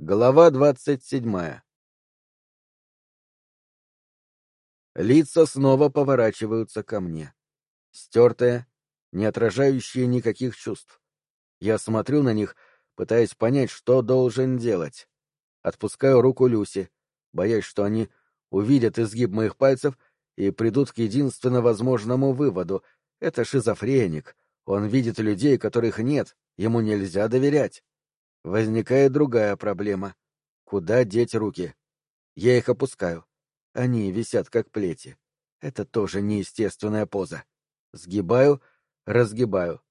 Глава двадцать седьмая Лица снова поворачиваются ко мне. Стертые, не отражающие никаких чувств. Я смотрю на них, пытаясь понять, что должен делать. Отпускаю руку Люси, боясь, что они увидят изгиб моих пальцев и придут к единственно возможному выводу. Это шизофреник. Он видит людей, которых нет, ему нельзя доверять. Возникает другая проблема. Куда деть руки? Я их опускаю. Они висят как плети. Это тоже неестественная поза. Сгибаю, разгибаю.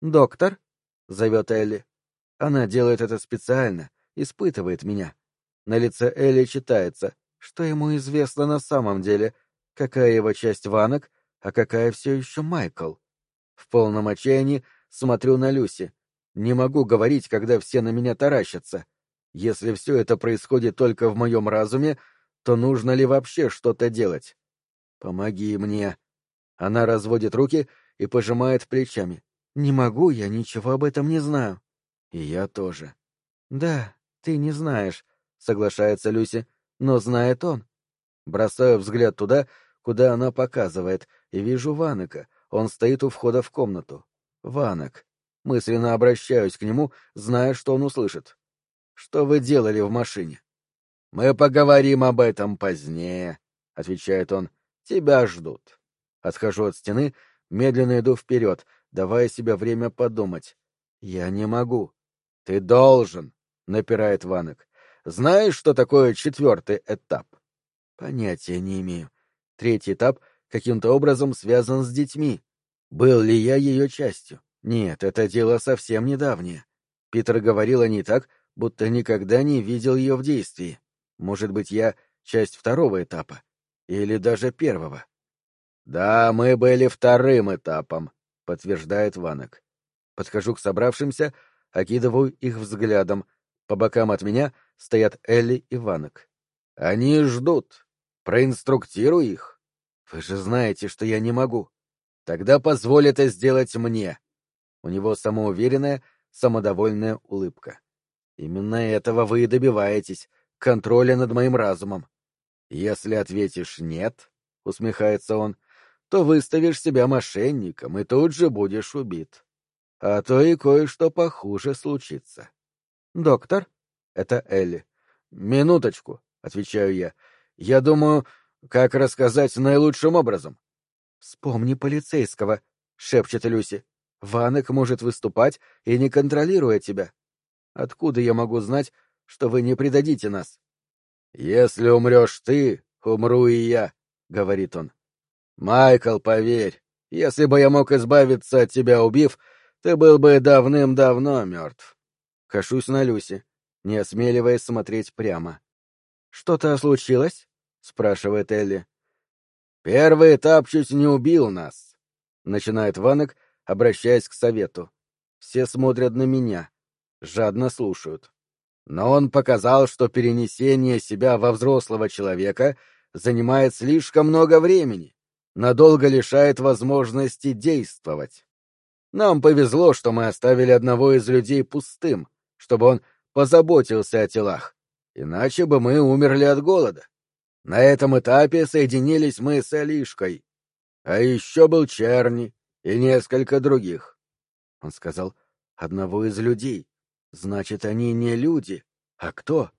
«Доктор?» — зовет Элли. Она делает это специально, испытывает меня. На лице Элли читается, что ему известно на самом деле, какая его часть Ванок, а какая все еще Майкл. В полном отчаянии смотрю на Люси. Не могу говорить, когда все на меня таращатся. Если все это происходит только в моем разуме, то нужно ли вообще что-то делать? Помоги мне. Она разводит руки и пожимает плечами. Не могу, я ничего об этом не знаю. И я тоже. Да, ты не знаешь, соглашается Люси, но знает он. Бросаю взгляд туда, куда она показывает, и вижу Ванока. Он стоит у входа в комнату. Ванок. Мысленно обращаюсь к нему, зная, что он услышит. «Что вы делали в машине?» «Мы поговорим об этом позднее», — отвечает он. «Тебя ждут». Отхожу от стены, медленно иду вперед, давая себе время подумать. «Я не могу». «Ты должен», — напирает Ванок. «Знаешь, что такое четвертый этап?» «Понятия не имею. Третий этап каким-то образом связан с детьми. Был ли я ее частью? Нет, это дело совсем недавнее. Питер говорил о ней так, будто никогда не видел ее в действии. Может быть, я часть второго этапа? Или даже первого? — Да, мы были вторым этапом, — подтверждает Ванок. Подхожу к собравшимся, окидываю их взглядом. По бокам от меня стоят Элли и Ванок. — Они ждут. Проинструктируй их. Вы же знаете, что я не могу. Тогда позволь это сделать мне. У него самоуверенная, самодовольная улыбка. Именно этого вы и добиваетесь, контроля над моим разумом. Если ответишь «нет», — усмехается он, — то выставишь себя мошенником и тут же будешь убит. А то и кое-что похуже случится. — Доктор? — это Элли. — Минуточку, — отвечаю я. — Я думаю, как рассказать наилучшим образом. — Вспомни полицейского, — шепчет Люси. Ванек может выступать и не контролируя тебя. Откуда я могу знать, что вы не предадите нас? — Если умрешь ты, умру и я, — говорит он. — Майкл, поверь, если бы я мог избавиться от тебя, убив, ты был бы давным-давно мертв. Кашусь на Люси, не осмеливаясь смотреть прямо. — Что-то случилось? — спрашивает Элли. — Первый этап чуть не убил нас, — начинает Ванек, обращаясь к совету. Все смотрят на меня, жадно слушают. Но он показал, что перенесение себя во взрослого человека занимает слишком много времени, надолго лишает возможности действовать. Нам повезло, что мы оставили одного из людей пустым, чтобы он позаботился о телах, иначе бы мы умерли от голода. На этом этапе соединились мы с Алишкой. А еще был Черни, и несколько других. Он сказал, одного из людей. Значит, они не люди. А кто?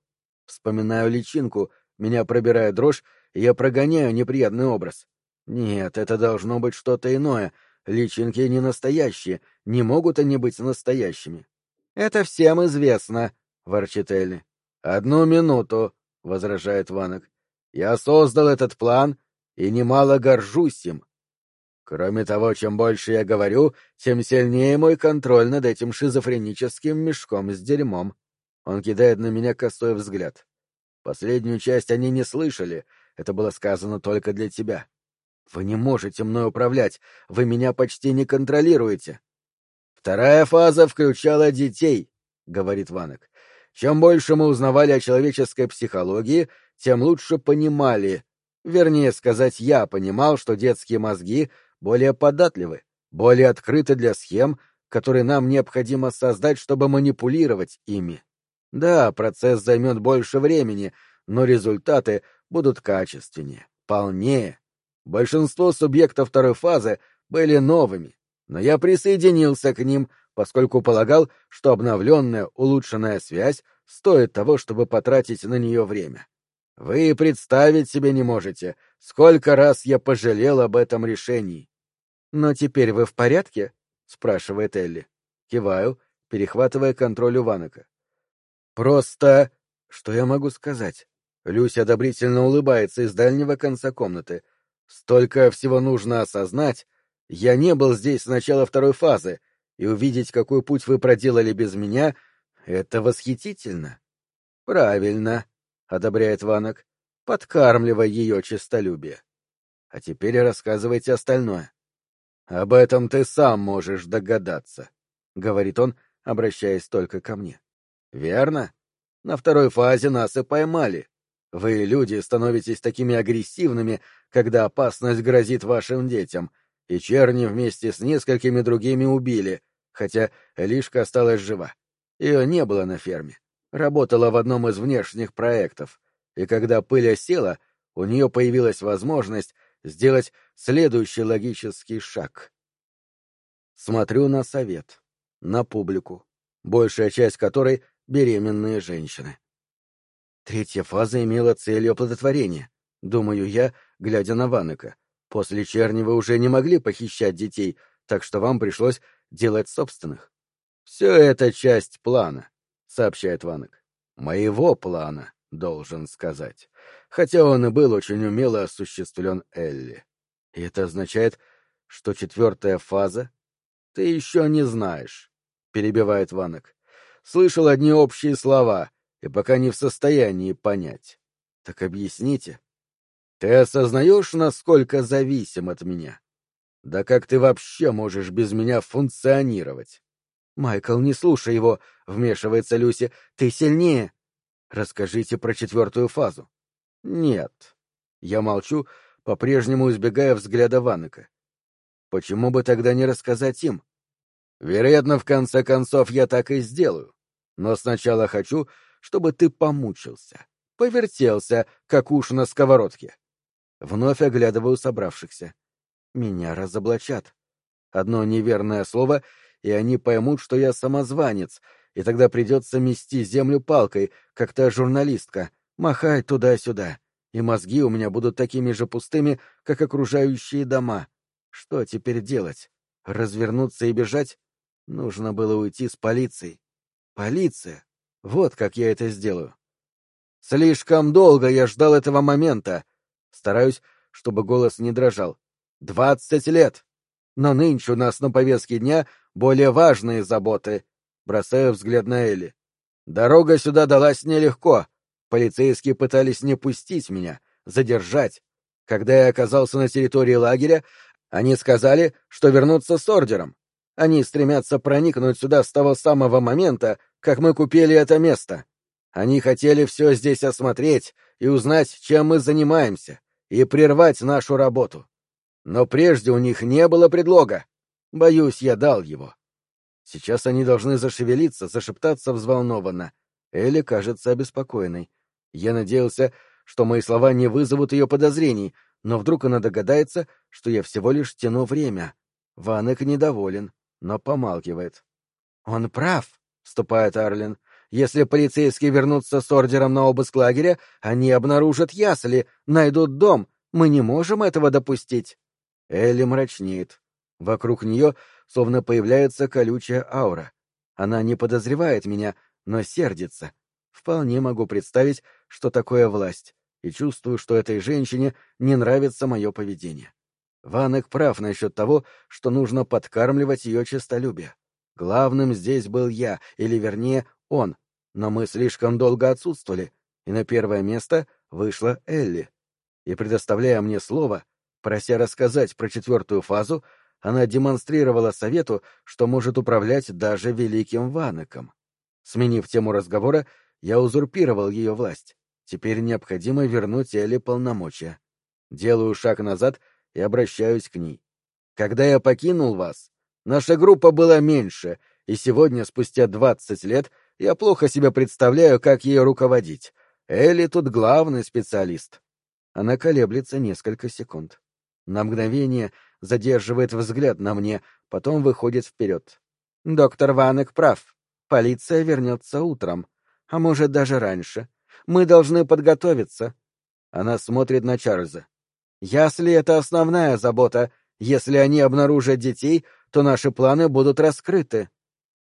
Вспоминаю личинку, меня пробирает дрожь, и я прогоняю неприятный образ. Нет, это должно быть что-то иное. Личинки не настоящие, не могут они быть настоящими. Это всем известно, ворчит Элли. Одну минуту, возражает Ванок. Я создал этот план и немало горжусь им. Кроме того, чем больше я говорю, тем сильнее мой контроль над этим шизофреническим мешком с дерьмом. Он кидает на меня косой взгляд. Последнюю часть они не слышали, это было сказано только для тебя. Вы не можете мной управлять, вы меня почти не контролируете. Вторая фаза включала детей, — говорит Ванок. Чем больше мы узнавали о человеческой психологии, тем лучше понимали, вернее сказать, я понимал, что детские мозги более податливы, более открыты для схем, которые нам необходимо создать, чтобы манипулировать ими. Да, процесс займет больше времени, но результаты будут качественнее, полнее. Большинство субъектов второй фазы были новыми, но я присоединился к ним, поскольку полагал, что обновленная, улучшенная связь стоит того, чтобы потратить на нее время. Вы представить себе не можете, сколько раз я пожалел об этом решении. «Но теперь вы в порядке?» — спрашивает Элли. Киваю, перехватывая контроль у Ванока. «Просто...» Что я могу сказать? Люся одобрительно улыбается из дальнего конца комнаты. «Столько всего нужно осознать. Я не был здесь с начала второй фазы, и увидеть, какой путь вы проделали без меня, — это восхитительно». «Правильно», — одобряет Ванок, подкармливая ее честолюбие. «А теперь рассказывайте остальное». «Об этом ты сам можешь догадаться», — говорит он, обращаясь только ко мне. «Верно? На второй фазе нас и поймали. Вы, люди, становитесь такими агрессивными, когда опасность грозит вашим детям, и черни вместе с несколькими другими убили, хотя Лишка осталась жива. Ее не было на ферме. Работала в одном из внешних проектов, и когда пыль осела, у нее появилась возможность сделать следующий логический шаг. Смотрю на совет, на публику, большая часть которой — беременные женщины. Третья фаза имела целью оплодотворения, думаю я, глядя на Ванека. После черни уже не могли похищать детей, так что вам пришлось делать собственных. Все это часть плана, — сообщает Ванек. Моего плана, должен сказать хотя он и был очень умело осуществлен Элли. И это означает, что четвертая фаза ты еще не знаешь, — перебивает Ванок. Слышал одни общие слова и пока не в состоянии понять. Так объясните. Ты осознаешь, насколько зависим от меня? Да как ты вообще можешь без меня функционировать? Майкл, не слушай его, — вмешивается Люси. Ты сильнее. Расскажите про четвертую фазу. Нет. Я молчу, по-прежнему избегая взгляда Ванека. Почему бы тогда не рассказать им? Вероятно, в конце концов, я так и сделаю. Но сначала хочу, чтобы ты помучился, повертелся, как уж на сковородке. Вновь оглядываю собравшихся. Меня разоблачат. Одно неверное слово, и они поймут, что я самозванец, и тогда придется мести землю палкой, как та журналистка, махать туда-сюда, и мозги у меня будут такими же пустыми, как окружающие дома. Что теперь делать? Развернуться и бежать? Нужно было уйти с полицией. Полиция! Вот как я это сделаю. Слишком долго я ждал этого момента. Стараюсь, чтобы голос не дрожал. Двадцать лет! Но нынче у нас на повестке дня более важные заботы. Бросаю взгляд на Элли. Дорога сюда далась нелегко. Полицейские пытались не пустить меня, задержать. Когда я оказался на территории лагеря, они сказали, что вернутся с ордером. Они стремятся проникнуть сюда с того самого момента, как мы купили это место. Они хотели все здесь осмотреть и узнать, чем мы занимаемся, и прервать нашу работу. Но прежде у них не было предлога. Боюсь, я дал его. Сейчас они должны зашевелиться, зашептаться взволнованно. Элли кажется обеспокоенной. Я надеялся, что мои слова не вызовут ее подозрений, но вдруг она догадается, что я всего лишь тяну время. Ванек недоволен, но помалкивает. — Он прав, — вступает Арлин. — Если полицейские вернутся с ордером на обыск лагеря, они обнаружат ясли, найдут дом. Мы не можем этого допустить. Элли мрачнеет. Вокруг нее словно появляется колючая аура. Она не подозревает меня, но сердится. Вполне могу представить, что такое власть, и чувствую, что этой женщине не нравится мое поведение. Ванек прав насчет того, что нужно подкармливать ее честолюбие. Главным здесь был я, или вернее, он, но мы слишком долго отсутствовали, и на первое место вышла Элли. И предоставляя мне слово, прося рассказать про четвертую фазу, она демонстрировала совету, что может управлять даже великим Ванеком. Сменив тему разговора, я узурпировал ее власть. Теперь необходимо вернуть Элли полномочия. Делаю шаг назад и обращаюсь к ней. Когда я покинул вас, наша группа была меньше, и сегодня, спустя двадцать лет, я плохо себе представляю, как ей руководить. Элли тут главный специалист. Она колеблется несколько секунд. На мгновение задерживает взгляд на мне, потом выходит вперед. Доктор Ванек прав. Полиция вернется утром. А может, даже раньше. Мы должны подготовиться. Она смотрит на Чарльза. Если это основная забота, если они обнаружат детей, то наши планы будут раскрыты.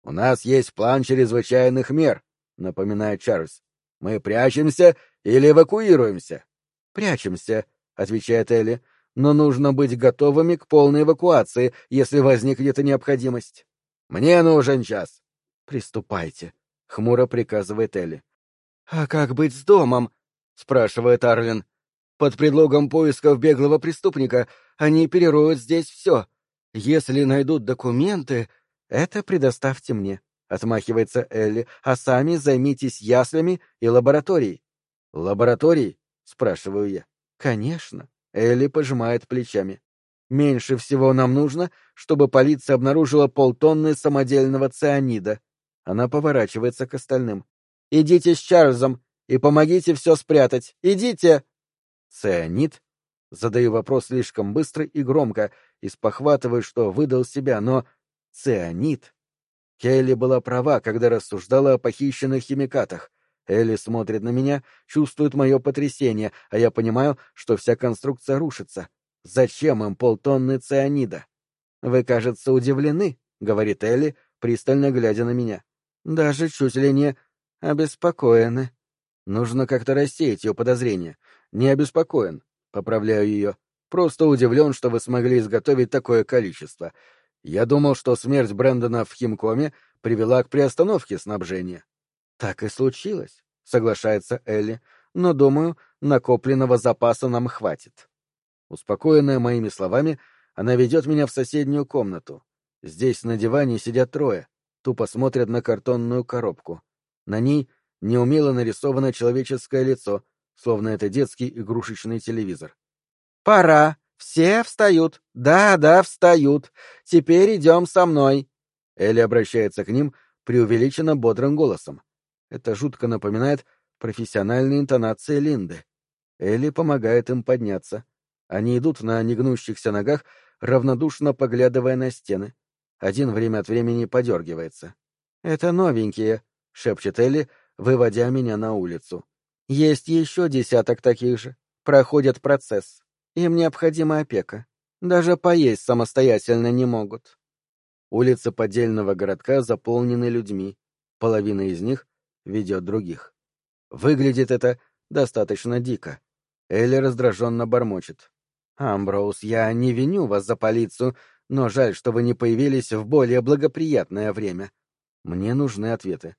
У нас есть план чрезвычайных мер, напоминает Чарльз. Мы прячемся или эвакуируемся? Прячемся, отвечает Элли, но нужно быть готовыми к полной эвакуации, если возникнет необходимость. Мне нужен час. Приступайте, хмуро приказывает Элли. А как быть с домом? спрашивает Арлин. Под предлогом поисков беглого преступника они перероют здесь все. Если найдут документы, это предоставьте мне, отмахивается Элли, а сами займитесь яслями и лабораторией. Лабораторией? спрашиваю я. Конечно. Элли пожимает плечами. Меньше всего нам нужно, чтобы полиция обнаружила полтонны самодельного цианида. Она поворачивается к остальным. Идите с Чарльзом и помогите все спрятать. Идите! Цианид? Задаю вопрос слишком быстро и громко, и спохватываю, что выдал себя, но... Цианид? Келли была права, когда рассуждала о похищенных химикатах. Элли смотрит на меня, чувствует мое потрясение, а я понимаю, что вся конструкция рушится. Зачем им полтонны цианида? Вы, кажется, удивлены, — говорит Элли, пристально глядя на меня. Даже чуть ли не обеспокоены. Нужно как-то рассеять ее подозрения. Не обеспокоен, поправляю ее. Просто удивлен, что вы смогли изготовить такое количество. Я думал, что смерть Брэндона в Химкоме привела к приостановке снабжения. Так и случилось, соглашается Элли, но, думаю, накопленного запаса нам хватит. Успокоенная моими словами, она ведет меня в соседнюю комнату. Здесь на диване сидят трое, тупо смотрят на картонную коробку. На ней неумело нарисовано человеческое лицо, словно это детский игрушечный телевизор. «Пора! Все встают! Да-да, встают! Теперь идем со мной!» Элли обращается к ним преувеличенно бодрым голосом. Это жутко напоминает профессиональные интонации Линды. Элли помогает им подняться. Они идут на негнущихся ногах, равнодушно поглядывая на стены. Один время от времени подергивается. «Это новенькие», — шепчет Элли, выводя меня на улицу. «Есть еще десяток таких же. Проходят процесс. Им необходима опека. Даже поесть самостоятельно не могут. Улицы поддельного городка заполнены людьми. Половина из них ведет других. Выглядит это достаточно дико. Элли раздраженно бормочет. «Амброуз, я не виню вас за полицию, но жаль, что вы не появились в более благоприятное время. Мне нужны ответы.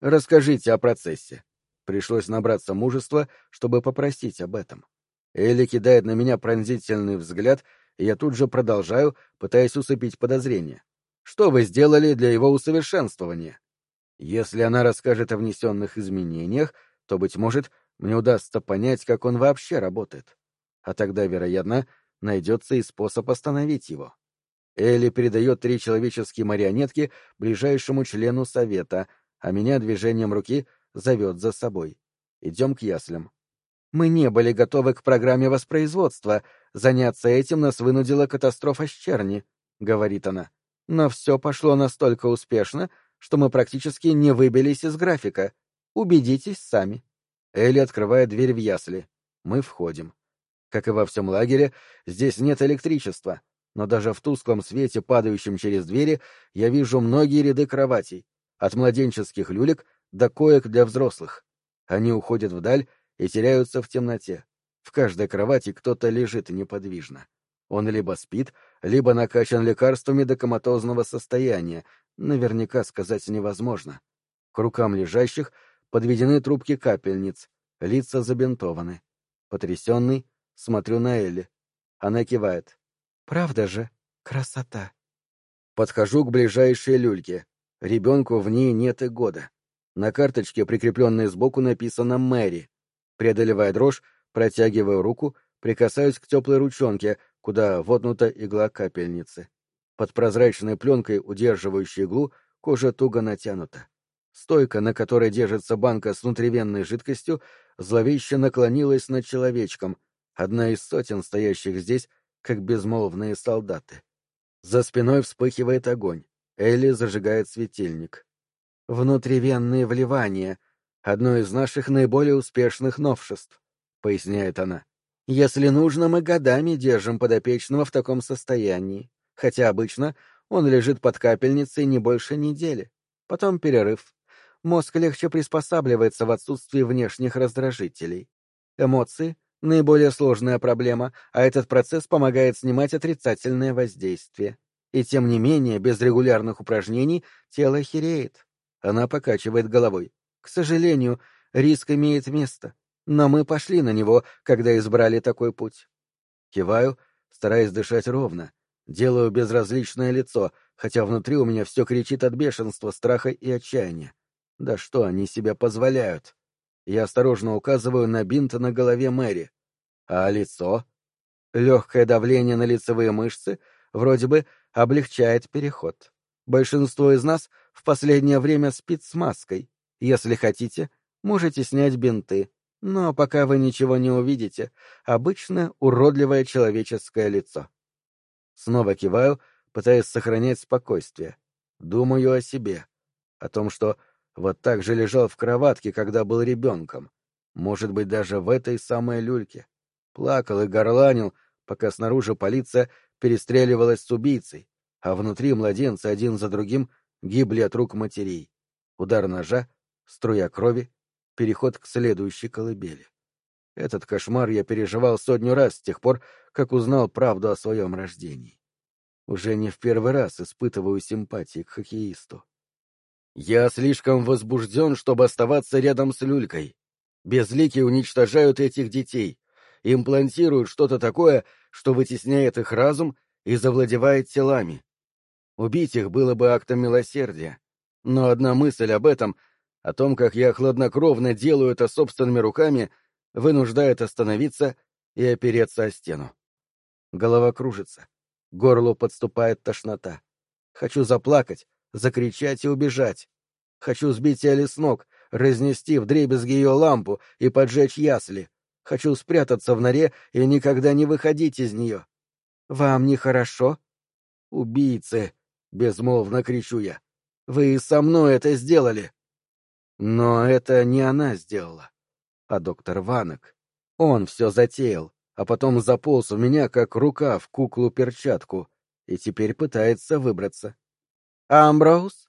Расскажите о процессе». Пришлось набраться мужества, чтобы попросить об этом. Элли кидает на меня пронзительный взгляд, и я тут же продолжаю, пытаясь усыпить подозрения. Что вы сделали для его усовершенствования? Если она расскажет о внесенных изменениях, то, быть может, мне удастся понять, как он вообще работает. А тогда, вероятно, найдется и способ остановить его. Элли передает три человеческие марионетки ближайшему члену совета, а меня движением руки зовет за собой. Идем к яслям. Мы не были готовы к программе воспроизводства. Заняться этим нас вынудила катастрофа с черни, — говорит она. Но все пошло настолько успешно, что мы практически не выбились из графика. Убедитесь сами. Элли открывает дверь в ясли. Мы входим. Как и во всем лагере, здесь нет электричества, но даже в тусклом свете, падающем через двери, я вижу многие ряды кроватей, от младенческих люлек до коек для взрослых. Они уходят вдаль, и теряются в темноте. В каждой кровати кто-то лежит неподвижно. Он либо спит, либо накачан лекарствами до коматозного состояния, наверняка сказать невозможно. К рукам лежащих подведены трубки капельниц, лица забинтованы. Потрясенный, смотрю на Элли. Она кивает. «Правда же? Красота!» Подхожу к ближайшей люльке. Ребенку в ней нет и года. На карточке, прикрепленной сбоку, написано «Мэри». Преодолевая дрожь, протягиваю руку, прикасаюсь к теплой ручонке, куда вотнута игла капельницы. Под прозрачной пленкой, удерживающей иглу, кожа туго натянута. Стойка, на которой держится банка с внутривенной жидкостью, зловеще наклонилась над человечком, одна из сотен стоящих здесь, как безмолвные солдаты. За спиной вспыхивает огонь. Элли зажигает светильник. «Внутривенные вливания — одно из наших наиболее успешных новшеств», — поясняет она. «Если нужно, мы годами держим подопечного в таком состоянии, хотя обычно он лежит под капельницей не больше недели. Потом перерыв. Мозг легче приспосабливается в отсутствии внешних раздражителей. Эмоции — наиболее сложная проблема, а этот процесс помогает снимать отрицательное воздействие. И тем не менее, без регулярных упражнений тело хереет. Она покачивает головой. К сожалению, риск имеет место. Но мы пошли на него, когда избрали такой путь. Киваю, стараясь дышать ровно. Делаю безразличное лицо, хотя внутри у меня все кричит от бешенства, страха и отчаяния. Да что они себе позволяют? Я осторожно указываю на бинт на голове Мэри. А лицо? Легкое давление на лицевые мышцы вроде бы облегчает переход. Большинство из нас в последнее время спит с маской. Если хотите, можете снять бинты. Но пока вы ничего не увидите, обычно уродливое человеческое лицо. Снова киваю, пытаясь сохранять спокойствие. Думаю о себе. О том, что вот так же лежал в кроватке, когда был ребенком. Может быть, даже в этой самой люльке. Плакал и горланил, пока снаружи полиция перестреливалась с убийцей, а внутри младенцы один за другим гибли от рук матерей. Удар ножа, струя крови, переход к следующей колыбели. Этот кошмар я переживал сотню раз с тех пор, как узнал правду о своем рождении. Уже не в первый раз испытываю симпатии к хоккеисту. Я слишком возбужден, чтобы оставаться рядом с люлькой. Безлики уничтожают этих детей, имплантируют что-то такое, что вытесняет их разум и завладевает телами. Убить их было бы актом милосердия. Но одна мысль об этом, о том, как я хладнокровно делаю это собственными руками, вынуждает остановиться и опереться о стену. Голова кружится, горлу подступает тошнота. Хочу заплакать, закричать и убежать. Хочу сбить Элли с ног, разнести вдребезги ее лампу и поджечь ясли. Хочу спрятаться в норе и никогда не выходить из нее. Вам нехорошо? Убийцы! Безмолвно кричу я. Вы со мной это сделали. Но это не она сделала, а доктор Ванок. Он все затеял, а потом заполз в меня, как рука в куклу-перчатку, и теперь пытается выбраться. «Амброуз?»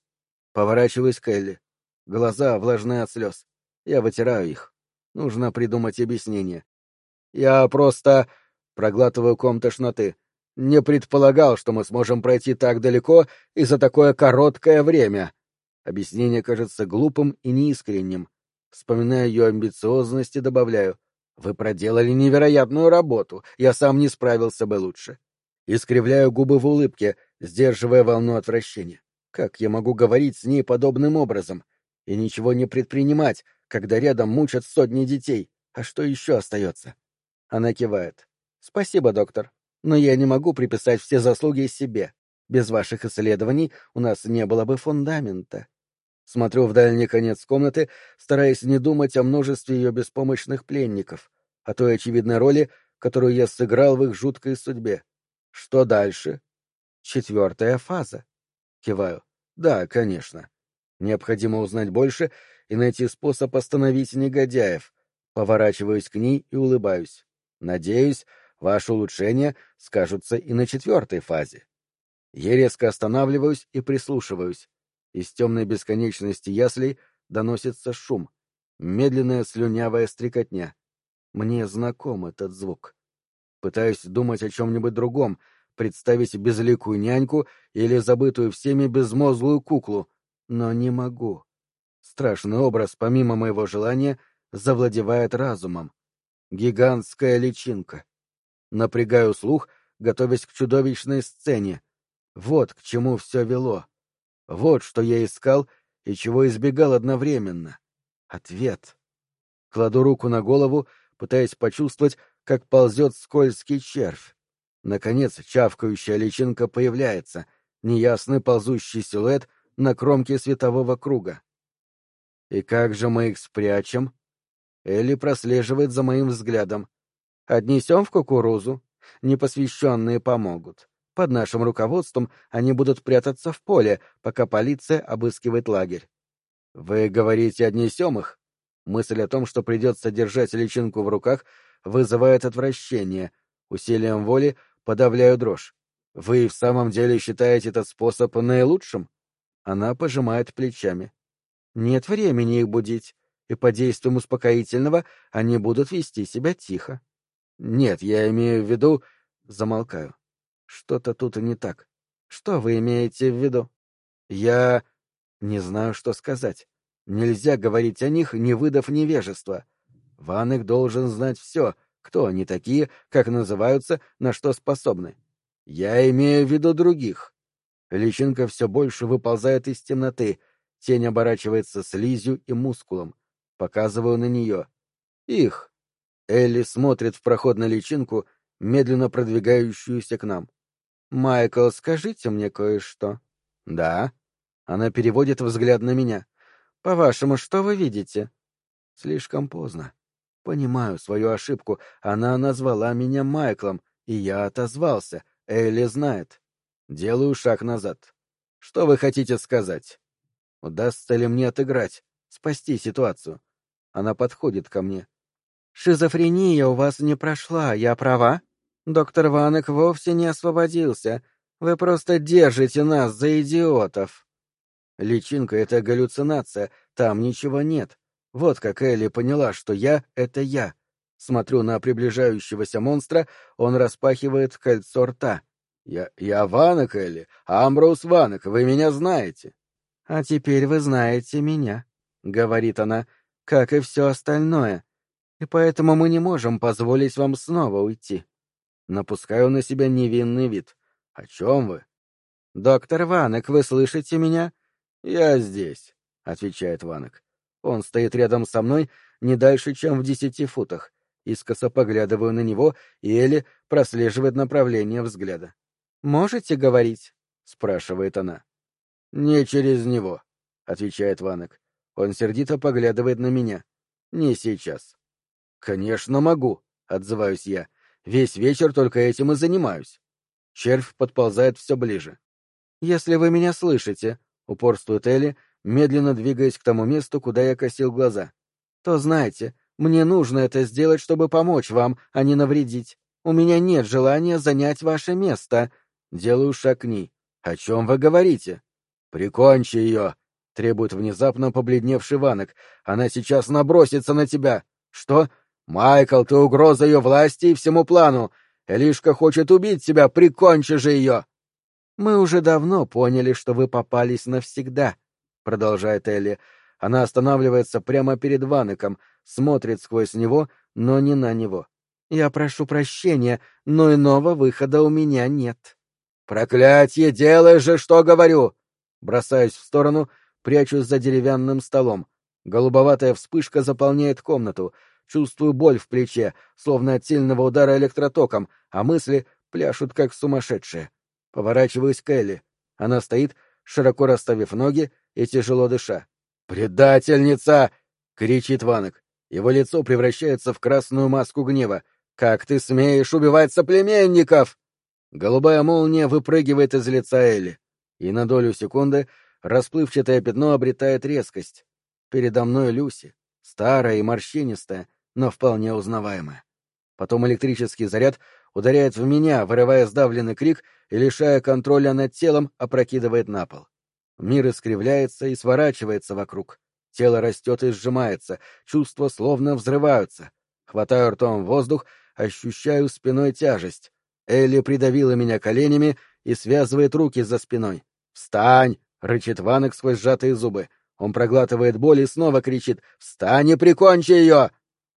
Поворачиваюсь к Элли. Глаза влажные от слез. Я вытираю их. Нужно придумать объяснение. Я просто... Проглатываю ком тошноты. Не предполагал, что мы сможем пройти так далеко и за такое короткое время. Объяснение кажется глупым и неискренним. Вспоминая ее амбициозность и добавляю. Вы проделали невероятную работу. Я сам не справился бы лучше. Искривляю губы в улыбке, сдерживая волну отвращения. Как я могу говорить с ней подобным образом? И ничего не предпринимать, когда рядом мучат сотни детей. А что еще остается? Она кивает. Спасибо, доктор. Но я не могу приписать все заслуги себе. Без ваших исследований у нас не было бы фундамента. Смотрю в дальний конец комнаты, стараясь не думать о множестве ее беспомощных пленников, о той очевидной роли, которую я сыграл в их жуткой судьбе. Что дальше? Четвертая фаза. Киваю. Да, конечно. Необходимо узнать больше и найти способ остановить негодяев. Поворачиваюсь к ней и улыбаюсь. Надеюсь, ваши улучшения скажутся и на четвертой фазе. Я резко останавливаюсь и прислушиваюсь. Из темной бесконечности яслей доносится шум. Медленная слюнявая стрекотня. Мне знаком этот звук. Пытаюсь думать о чем-нибудь другом, представить безликую няньку или забытую всеми безмозглую куклу, но не могу. Страшный образ, помимо моего желания, завладевает разумом. Гигантская личинка. Напрягаю слух, готовясь к чудовищной сцене. Вот к чему все вело. Вот что я искал и чего избегал одновременно. Ответ. Кладу руку на голову, пытаясь почувствовать, как ползет скользкий червь. Наконец, чавкающая личинка появляется, неясный ползущий силуэт на кромке светового круга. И как же мы их спрячем? Элли прослеживает за моим взглядом. Отнесем в кукурузу. Непосвященные помогут. Под нашим руководством они будут прятаться в поле, пока полиция обыскивает лагерь. Вы говорите, отнесем их? Мысль о том, что придется держать личинку в руках, вызывает отвращение. Усилием воли подавляю дрожь. Вы в самом деле считаете этот способ наилучшим? Она пожимает плечами. Нет времени их будить, и под действием успокоительного они будут вести себя тихо. Нет, я имею в виду... Замолкаю. Что-то тут не так. Что вы имеете в виду? Я... не знаю, что сказать. Нельзя говорить о них, не выдав невежества. Ванек должен знать все, кто они такие, как называются, на что способны. Я имею в виду других. Личинка все больше выползает из темноты, тень оборачивается слизью и мускулом. Показываю на нее. Их. Элли смотрит в проход на личинку, медленно продвигающуюся к нам. «Майкл, скажите мне кое-что». «Да». Она переводит взгляд на меня. «По-вашему, что вы видите?» «Слишком поздно. Понимаю свою ошибку. Она назвала меня Майклом, и я отозвался. Элли знает. Делаю шаг назад. Что вы хотите сказать? Удастся ли мне отыграть, спасти ситуацию? Она подходит ко мне. Шизофрения у вас не прошла, я права? Доктор Ванек вовсе не освободился. Вы просто держите нас за идиотов. Личинка — это галлюцинация, там ничего нет. Вот как Элли поняла, что я — это я. Смотрю на приближающегося монстра, он распахивает кольцо рта. Я, я Ванок, Элли, Амброуз Ванок, вы меня знаете. — А теперь вы знаете меня, — говорит она, — как и все остальное. И поэтому мы не можем позволить вам снова уйти. Напускаю на себя невинный вид. — О чем вы? — Доктор Ванок, вы слышите меня? — Я здесь, — отвечает Ванок. Он стоит рядом со мной не дальше, чем в десяти футах. Искоса поглядываю на него, и Элли прослеживает направление взгляда. «Можете говорить?» — спрашивает она. «Не через него», — отвечает Ванек. Он сердито поглядывает на меня. «Не сейчас». «Конечно могу», — отзываюсь я. «Весь вечер только этим и занимаюсь». Червь подползает все ближе. «Если вы меня слышите», — упорствует Элли, медленно двигаясь к тому месту, куда я косил глаза, — «то знайте, мне нужно это сделать, чтобы помочь вам, а не навредить. У меня нет желания занять ваше место. Делаю шаг ней. «О чем вы говорите?» «Прикончи ее!» — требует внезапно побледневший Ванок. «Она сейчас набросится на тебя!» «Что? Майкл, ты угроза ее власти и всему плану! Элишка хочет убить тебя, прикончи же ее!» «Мы уже давно поняли, что вы попались навсегда», — продолжает Элли. Она останавливается прямо перед Ванеком, смотрит сквозь него, но не на него. «Я прошу прощения, но иного выхода у меня нет». «Проклятье, делай же, что говорю!» Бросаюсь в сторону, прячусь за деревянным столом. Голубоватая вспышка заполняет комнату. Чувствую боль в плече, словно от сильного удара электротоком, а мысли пляшут как сумасшедшие. Поворачиваюсь к Элли. Она стоит, широко расставив ноги и тяжело дыша. «Предательница!» — кричит Ванок. Его лицо превращается в красную маску гнева. «Как ты смеешь убивать соплеменников?» Голубая молния выпрыгивает из лица Элли, и на долю секунды расплывчатое пятно обретает резкость. Передо мной Люси, старая и морщинистая, но вполне узнаваемая. Потом электрический заряд ударяет в меня, вырывая сдавленный крик и, лишая контроля над телом, опрокидывает на пол. Мир искривляется и сворачивается вокруг. Тело растет и сжимается, чувства словно взрываются. Хватаю ртом воздух, ощущаю спиной тяжесть. Элли придавила меня коленями и связывает руки за спиной. «Встань!» — рычит Ванок сквозь сжатые зубы. Он проглатывает боль и снова кричит «Встань и прикончи ее!»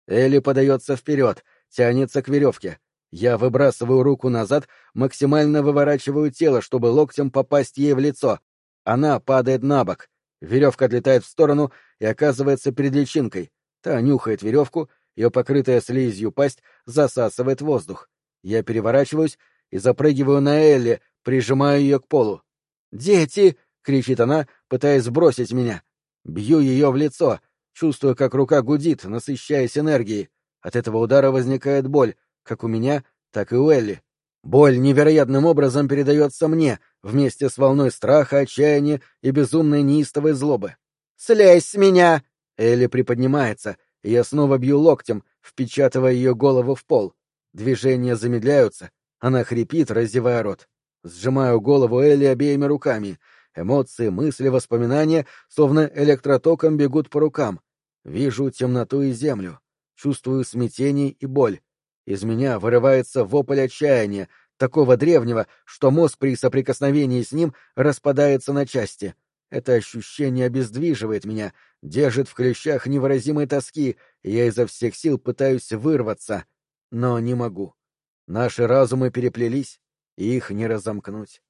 Элли подается вперед, тянется к веревке. Я выбрасываю руку назад, максимально выворачиваю тело, чтобы локтем попасть ей в лицо. Она падает на бок. Веревка отлетает в сторону и оказывается перед личинкой. Та нюхает веревку, ее покрытая слизью пасть засасывает воздух. Я переворачиваюсь и запрыгиваю на Элли, прижимаю ее к полу. «Дети!» — кричит она, пытаясь сбросить меня. Бью ее в лицо, чувствую, как рука гудит, насыщаясь энергией. От этого удара возникает боль, как у меня, так и у Элли. Боль невероятным образом передается мне, вместе с волной страха, отчаяния и безумной неистовой злобы. «Слезь с меня!» Элли приподнимается, и я снова бью локтем, впечатывая ее голову в пол. Движения замедляются, она хрипит, раздевая рот. Сжимаю голову Элли обеими руками. Эмоции, мысли, воспоминания, словно электротоком бегут по рукам. Вижу темноту и землю. Чувствую смятение и боль. Из меня вырывается вопль отчаяния, такого древнего, что мозг при соприкосновении с ним распадается на части. Это ощущение обездвиживает меня, держит в клещах невыразимой тоски, и я изо всех сил пытаюсь вырваться, но не могу. Наши разумы переплелись, и их не разомкнуть.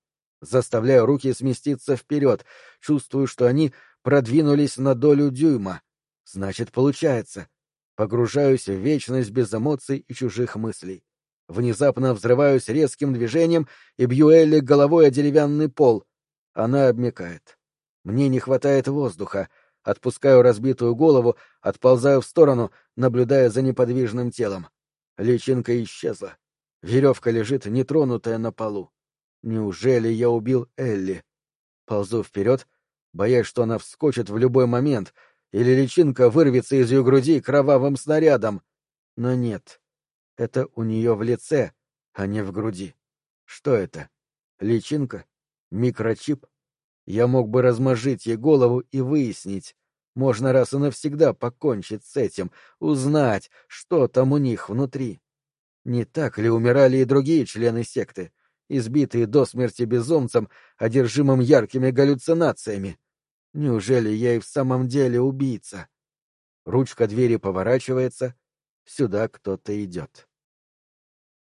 Заставляю руки сместиться вперед, чувствую, что они продвинулись на долю дюйма. Значит, получается. Погружаюсь в вечность без эмоций и чужих мыслей. Внезапно взрываюсь резким движением и бью Элли головой о деревянный пол. Она обмекает. Мне не хватает воздуха. Отпускаю разбитую голову, отползаю в сторону, наблюдая за неподвижным телом. Личинка исчезла. Веревка лежит нетронутая на полу. Неужели я убил Элли? Ползу вперед, боясь, что она вскочит в любой момент, или личинка вырвется из ее груди кровавым снарядом. Но нет. Это у нее в лице, а не в груди. Что это? Личинка? Микрочип? Я мог бы размозжить ей голову и выяснить. Можно раз и навсегда покончить с этим, узнать, что там у них внутри. Не так ли умирали и другие члены секты, избитые до смерти безумцем, одержимым яркими галлюцинациями? Неужели я и в самом деле убийца? Ручка двери поворачивается, сюда кто-то идет.